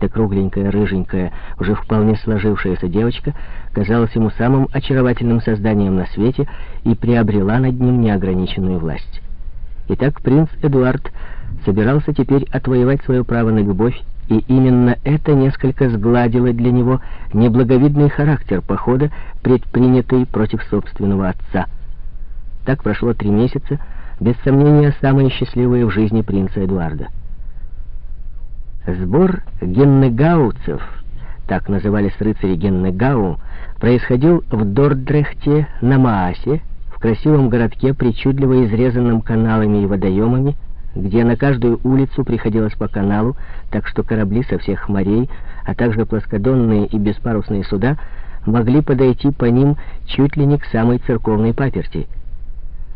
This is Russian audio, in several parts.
Эта кругленькая, рыженькая, уже вполне сложившаяся девочка казалась ему самым очаровательным созданием на свете и приобрела над ним неограниченную власть. Итак, принц Эдуард собирался теперь отвоевать свое право на любовь, и именно это несколько сгладило для него неблаговидный характер похода, предпринятый против собственного отца. Так прошло три месяца, без сомнения, самые счастливые в жизни принца Эдуарда. Сбор геннегауцев, так назывались рыцари Геннегау, происходил в Дордрехте на Маасе, в красивом городке, причудливо изрезанном каналами и водоемами, где на каждую улицу приходилось по каналу, так что корабли со всех морей, а также плоскодонные и беспарусные суда могли подойти по ним чуть ли не к самой церковной паперти —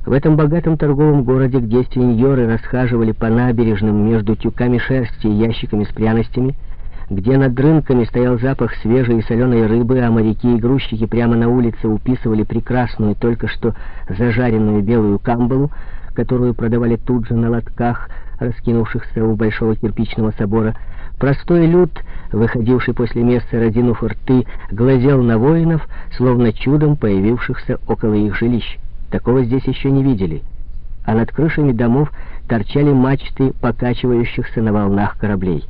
в этом богатом торговом городе, где сеньоры расхаживали по набережным между тюками шерсти и ящиками с пряностями, где над рынками стоял запах свежей и соленой рыбы, а моряки и грузчики прямо на улице уписывали прекрасную, только что зажаренную белую камбалу, которую продавали тут же на лотках, раскинувшихся у большого кирпичного собора, простой люд, выходивший после места, разинув рты, глазел на воинов, словно чудом появившихся около их жилищ. Такого здесь еще не видели. А над крышами домов торчали мачты покачивающихся на волнах кораблей.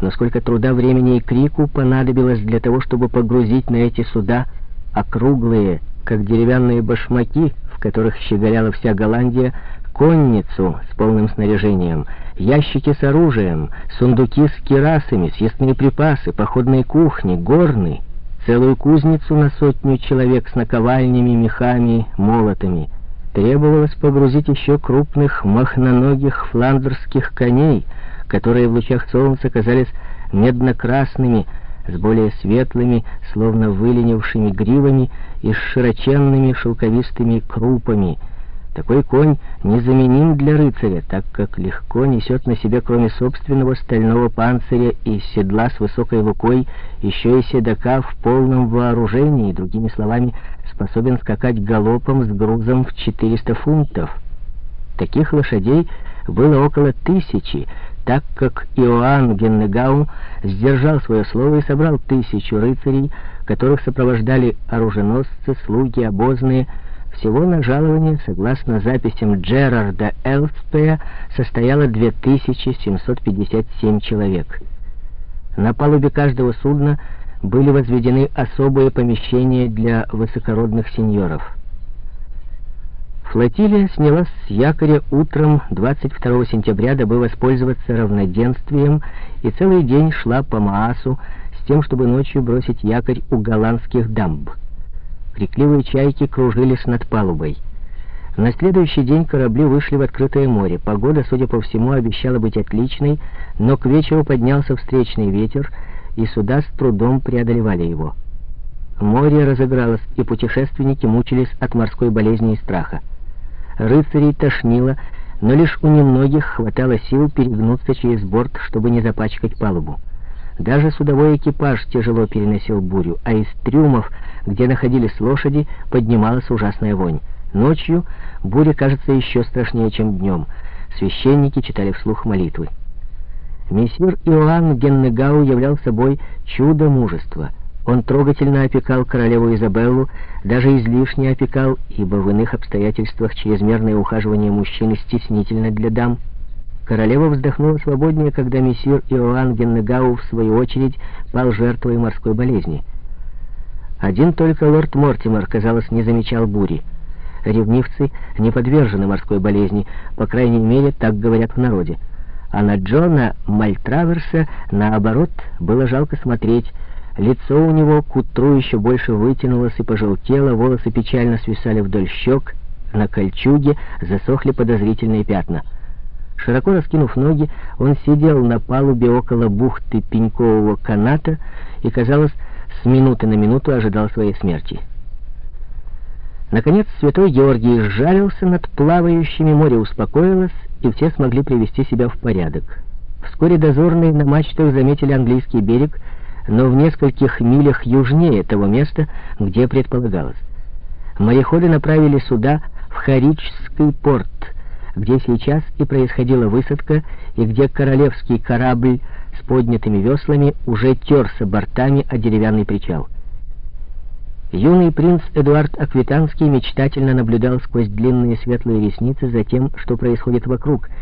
Но сколько труда, времени и крику понадобилось для того, чтобы погрузить на эти суда округлые, как деревянные башмаки, в которых щеголяла вся Голландия, конницу с полным снаряжением, ящики с оружием, сундуки с керасами, съестные припасы, походные кухни, горны — целую кузницу на сотню человек с наковальнями, мехами, молотами. Требовалось погрузить еще крупных махноногих фландерских коней, которые в лучах солнца казались медно-красными, с более светлыми, словно выленившими гривами и с широченными шелковистыми крупами — такой конь незаменим для рыцаря, так как легко несет на себе, кроме собственного стального панциря и седла с высокой лукой, еще и седока в полном вооружении, другими словами, способен скакать галопом с грузом в 400 фунтов. Таких лошадей было около тысячи, так как Иоанн Геннегау сдержал свое слово и собрал тысячу рыцарей, которых сопровождали оруженосцы, слуги, обозные, всего на жалование, согласно записям Джерарда Элспея, состояло 2757 человек. На палубе каждого судна были возведены особые помещения для высокородных сеньоров. Флотилия снялась с якоря утром 22 сентября, дабы воспользоваться равноденствием, и целый день шла по Маасу с тем, чтобы ночью бросить якорь у голландских дамб. Крикливые чайки кружились над палубой. На следующий день корабли вышли в открытое море. Погода, судя по всему, обещала быть отличной, но к вечеру поднялся встречный ветер, и суда с трудом преодолевали его. Море разыгралось, и путешественники мучились от морской болезни и страха. Рыцарей тошнило, но лишь у немногих хватало сил перегнуться через борт, чтобы не запачкать палубу. Даже судовой экипаж тяжело переносил бурю, а из трюмов, где находились лошади, поднималась ужасная вонь. Ночью буря кажется еще страшнее, чем днем. Священники читали вслух молитвы. Мессир Иоанн Геннегау являл собой чудо мужества. Он трогательно опекал королеву Изабеллу, даже излишне опекал, ибо в иных обстоятельствах чрезмерное ухаживание мужчины стеснительно для дам — Королева вздохнула свободнее, когда мессир Иоанн Геннегау, в свою очередь, пал жертвой морской болезни. Один только лорд Мортимер, казалось, не замечал бури. Ревнивцы не подвержены морской болезни, по крайней мере, так говорят в народе. А на Джона Мальтраверса, наоборот, было жалко смотреть. Лицо у него к утру еще больше вытянулось и пожелтело, волосы печально свисали вдоль щек, на кольчуге засохли подозрительные пятна — Широко раскинув ноги, он сидел на палубе около бухты пенькового каната и, казалось, с минуты на минуту ожидал своей смерти. Наконец святой Георгий сжалился над плавающими, море успокоилось, и все смогли привести себя в порядок. Вскоре дозорные на мачтах заметили английский берег, но в нескольких милях южнее того места, где предполагалось. Мореходы направили суда в Харичский порт — где сейчас и происходила высадка, и где королевский корабль с поднятыми веслами уже терся бортами о деревянный причал. Юный принц Эдуард Аквитанский мечтательно наблюдал сквозь длинные светлые ресницы за тем, что происходит вокруг,